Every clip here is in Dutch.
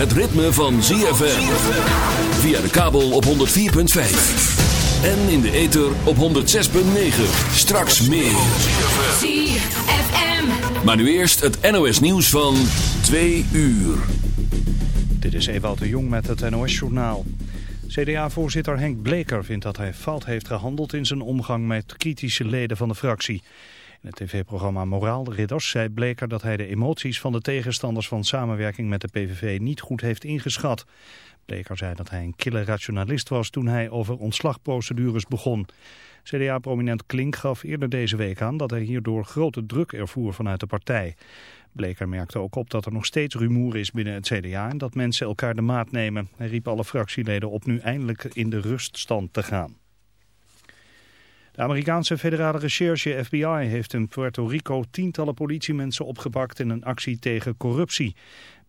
het ritme van ZFM. Via de kabel op 104.5. En in de ether op 106.9. Straks meer. ZFM. Maar nu eerst het NOS nieuws van 2 uur. Dit is Ewout de Jong met het NOS-journaal. CDA-voorzitter Henk Bleker vindt dat hij fout heeft gehandeld in zijn omgang met kritische leden van de fractie. In het tv-programma Moraal Ridders zei Bleker dat hij de emoties van de tegenstanders van samenwerking met de PVV niet goed heeft ingeschat. Bleker zei dat hij een kille rationalist was toen hij over ontslagprocedures begon. CDA-prominent Klink gaf eerder deze week aan dat hij hierdoor grote druk ervoer vanuit de partij. Bleker merkte ook op dat er nog steeds rumoer is binnen het CDA en dat mensen elkaar de maat nemen. Hij riep alle fractieleden op nu eindelijk in de ruststand te gaan. De Amerikaanse federale recherche FBI heeft in Puerto Rico tientallen politiemensen opgepakt in een actie tegen corruptie.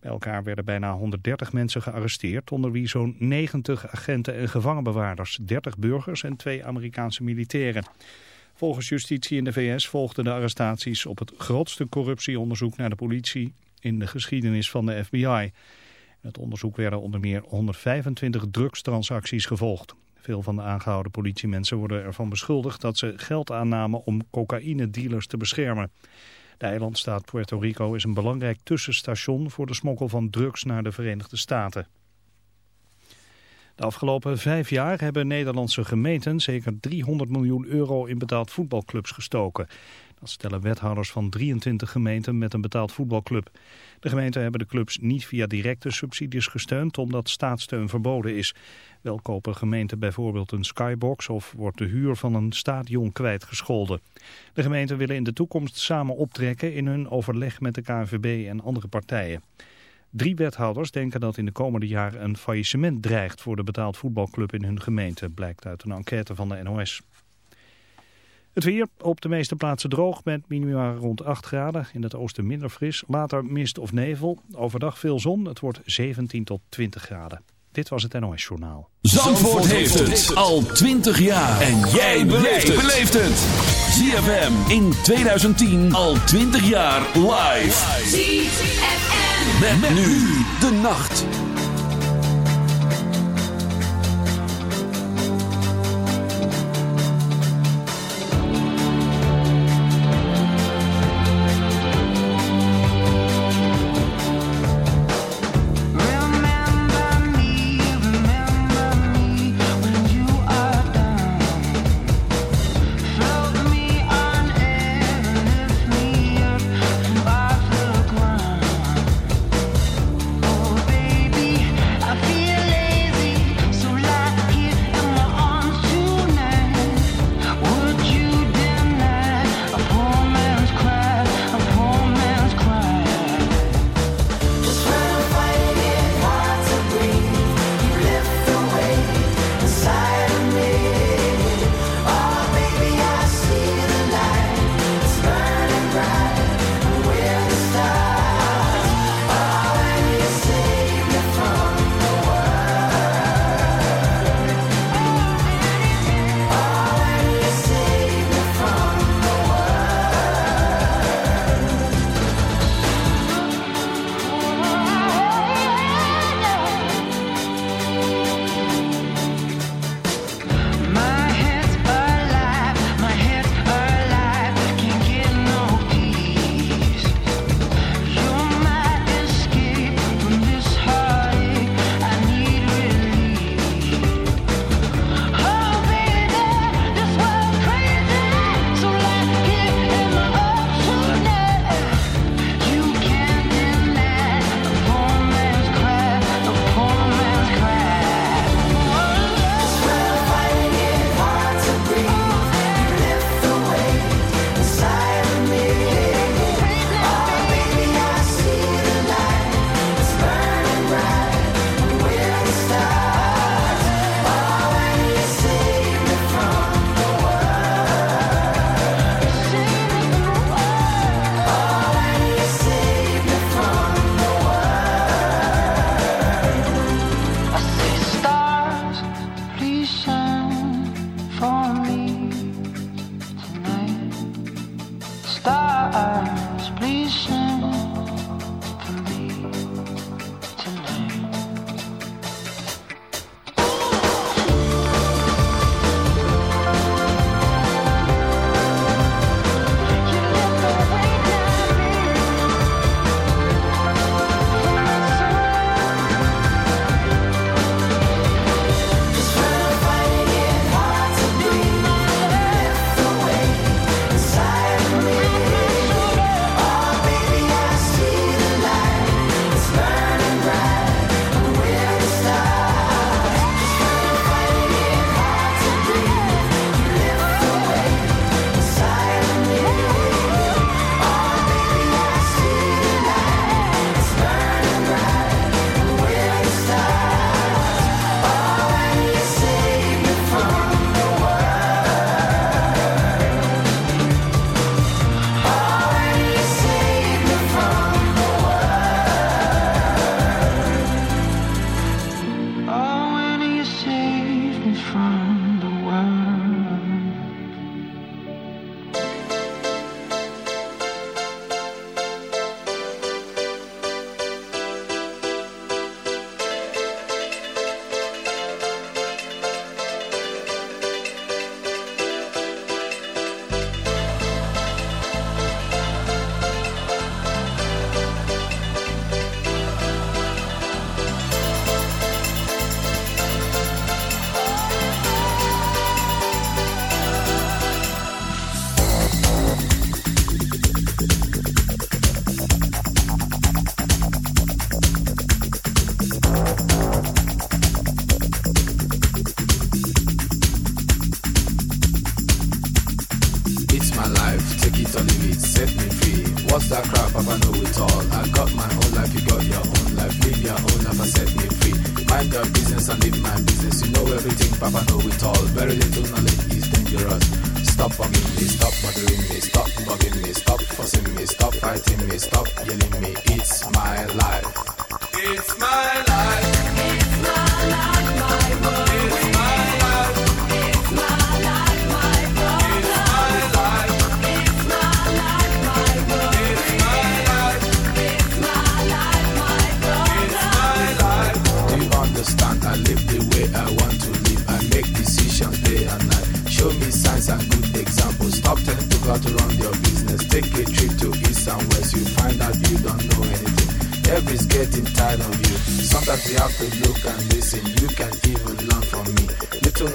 Bij elkaar werden bijna 130 mensen gearresteerd, onder wie zo'n 90 agenten en gevangenbewaarders, 30 burgers en twee Amerikaanse militairen. Volgens justitie in de VS volgden de arrestaties op het grootste corruptieonderzoek naar de politie in de geschiedenis van de FBI. Het onderzoek werden onder meer 125 drugstransacties gevolgd. Veel van de aangehouden politiemensen worden ervan beschuldigd dat ze geld aannamen om cocaïne-dealers te beschermen. De eilandstaat Puerto Rico is een belangrijk tussenstation voor de smokkel van drugs naar de Verenigde Staten. De afgelopen vijf jaar hebben Nederlandse gemeenten zeker 300 miljoen euro in betaald voetbalclubs gestoken. Dat stellen wethouders van 23 gemeenten met een betaald voetbalclub. De gemeenten hebben de clubs niet via directe subsidies gesteund omdat staatssteun verboden is. Wel kopen gemeenten bijvoorbeeld een skybox of wordt de huur van een stadion kwijtgescholden. De gemeenten willen in de toekomst samen optrekken in hun overleg met de KNVB en andere partijen. Drie wethouders denken dat in de komende jaren een faillissement dreigt voor de betaald voetbalclub in hun gemeente, blijkt uit een enquête van de NOS. Het weer op de meeste plaatsen droog met minima rond 8 graden. In het oosten minder fris. Later mist of nevel. Overdag veel zon. Het wordt 17 tot 20 graden. Dit was het NOS Journaal. Zandvoort heeft het al 20 jaar. En jij beleeft het. ZFM in 2010 al 20 jaar live. ZFM. Met nu de nacht.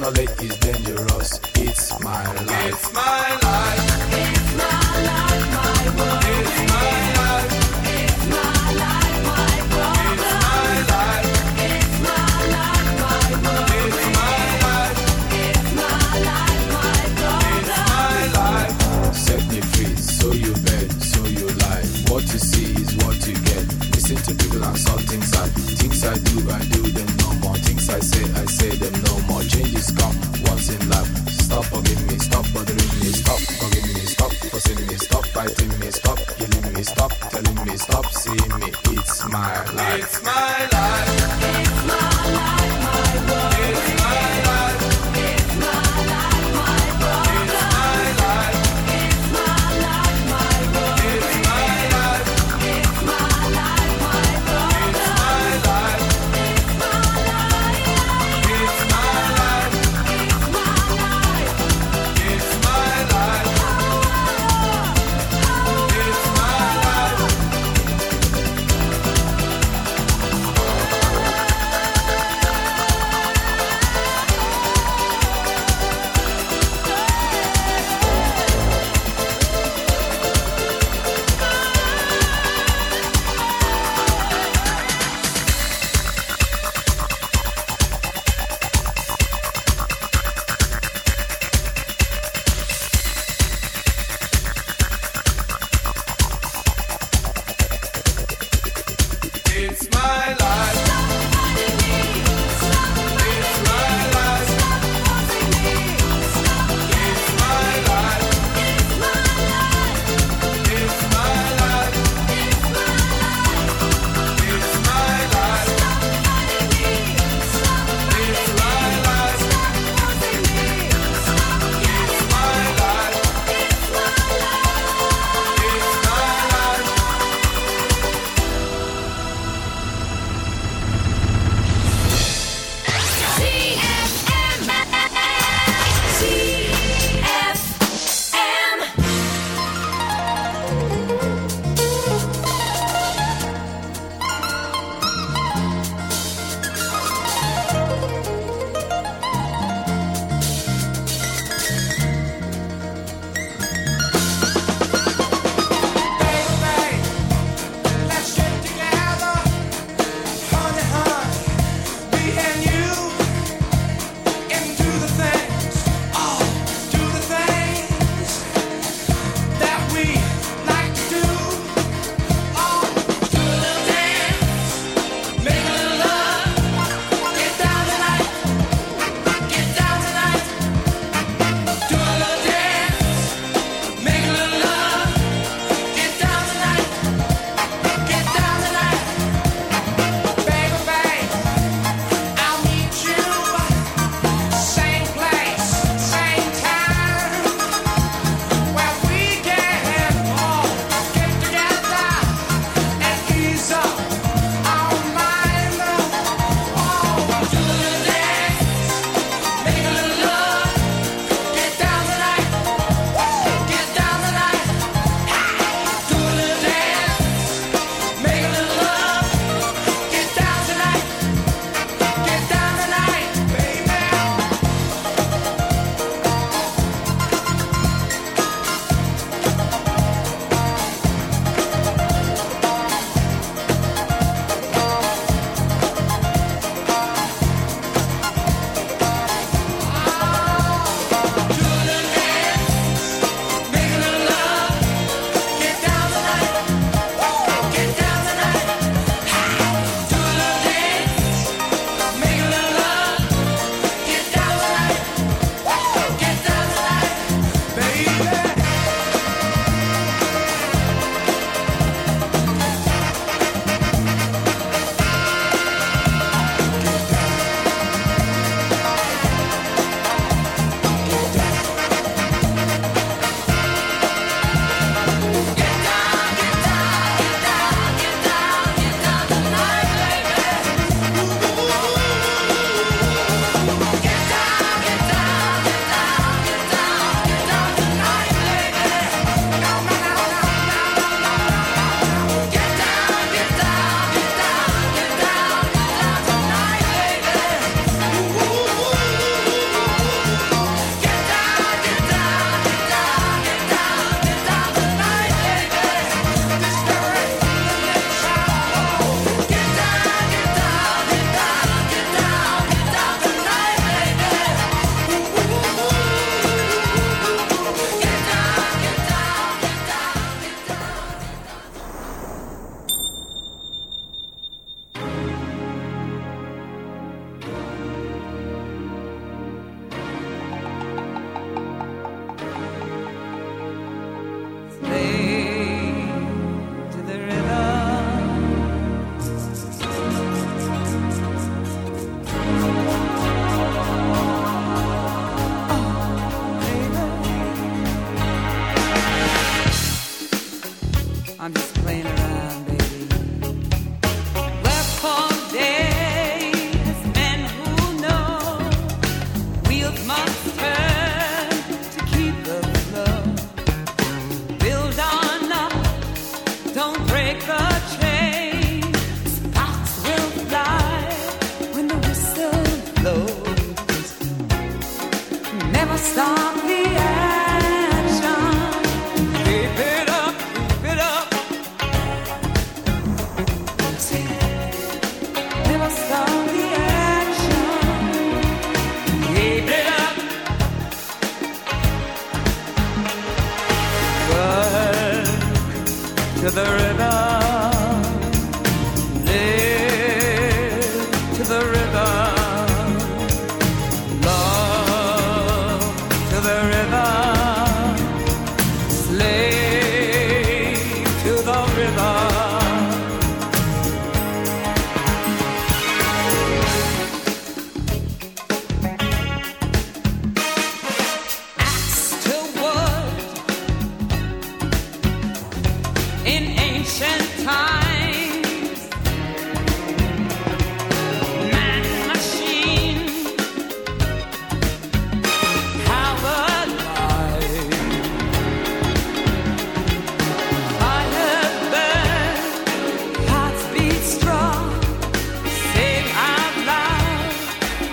knowledge is dangerous. It's my life. It's my life. It's my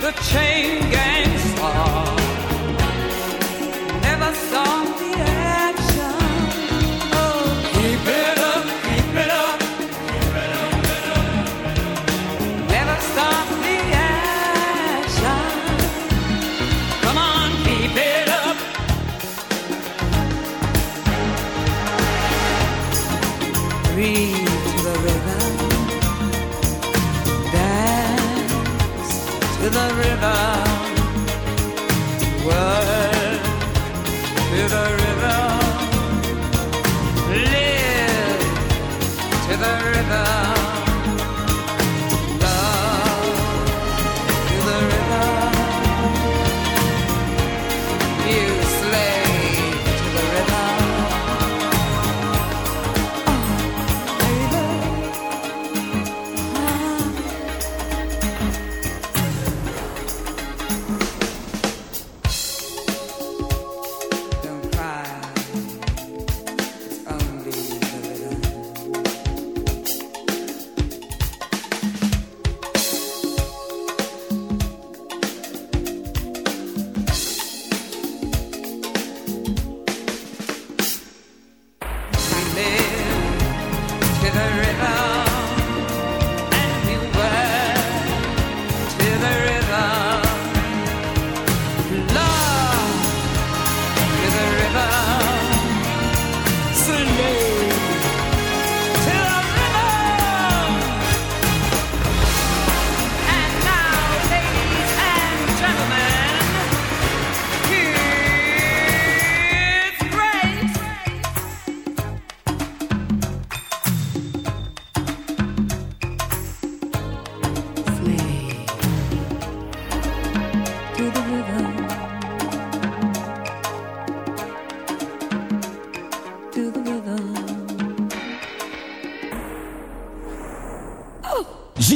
the chain gang star. Never saw the end. America.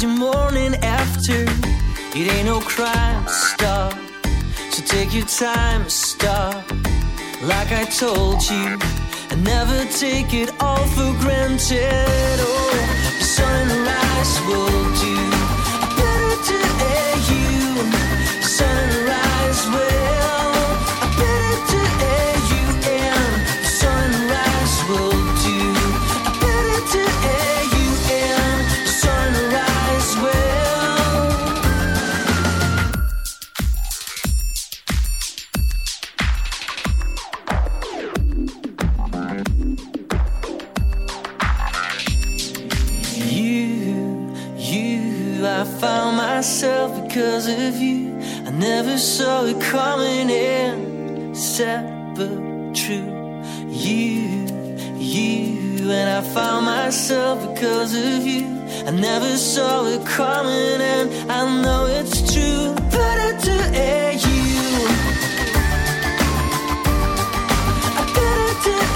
The morning after. It ain't no crime, stop. So take your time, stop. Like I told you, I never take it all for granted. Oh, the sunrise will do. Because of you. I never saw it coming in, sad but true. You, you, and I found myself because of you. I never saw it coming, and I know it's true. Better to air you. I Better to air you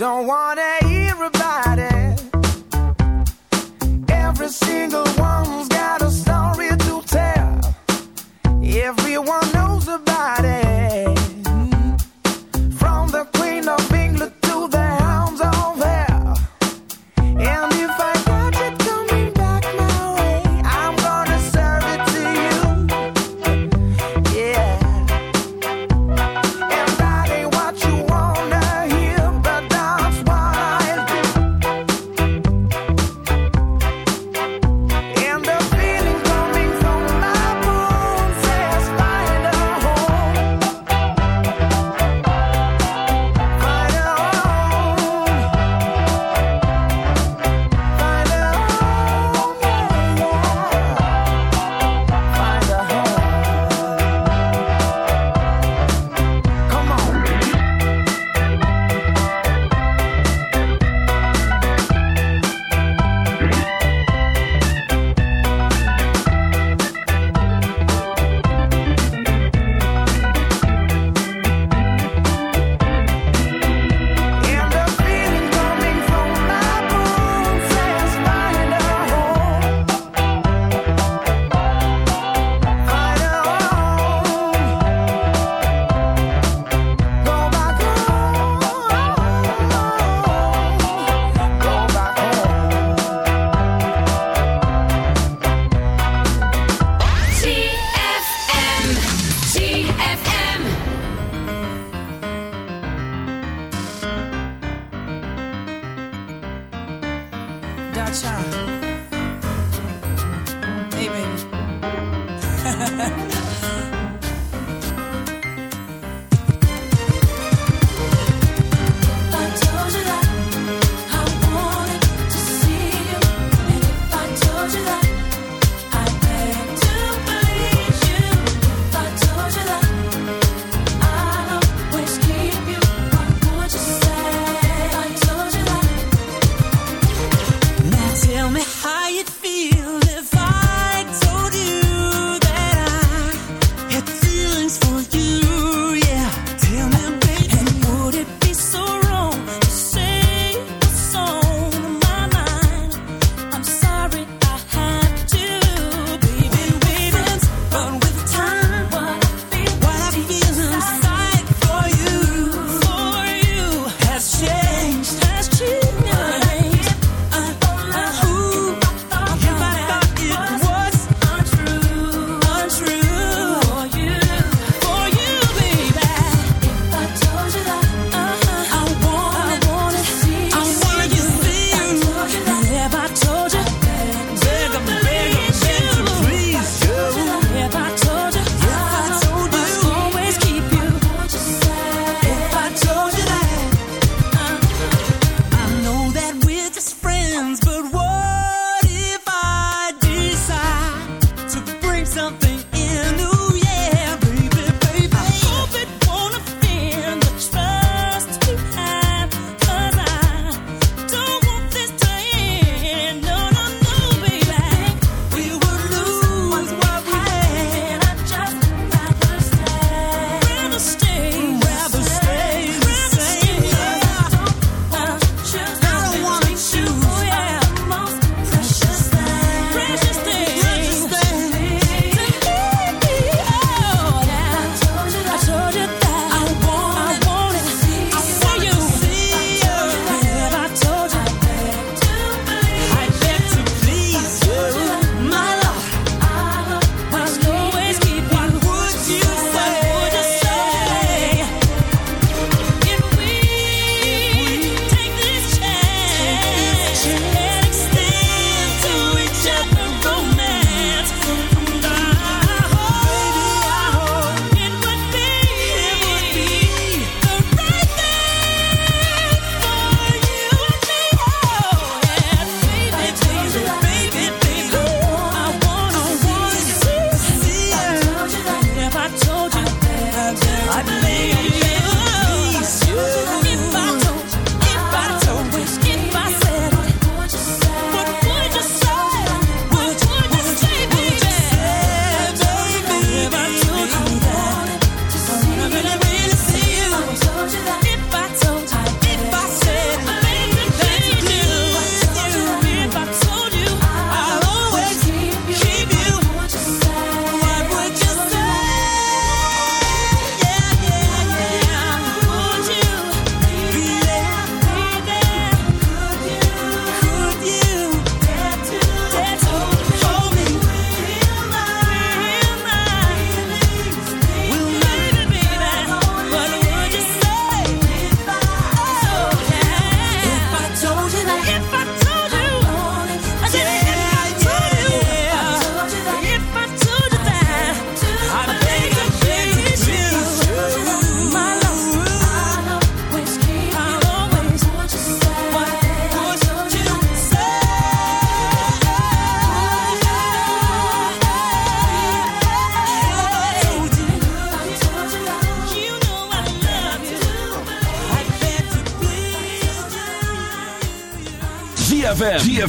Don't wanna hear about it. Every single got time.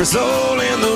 like soul in the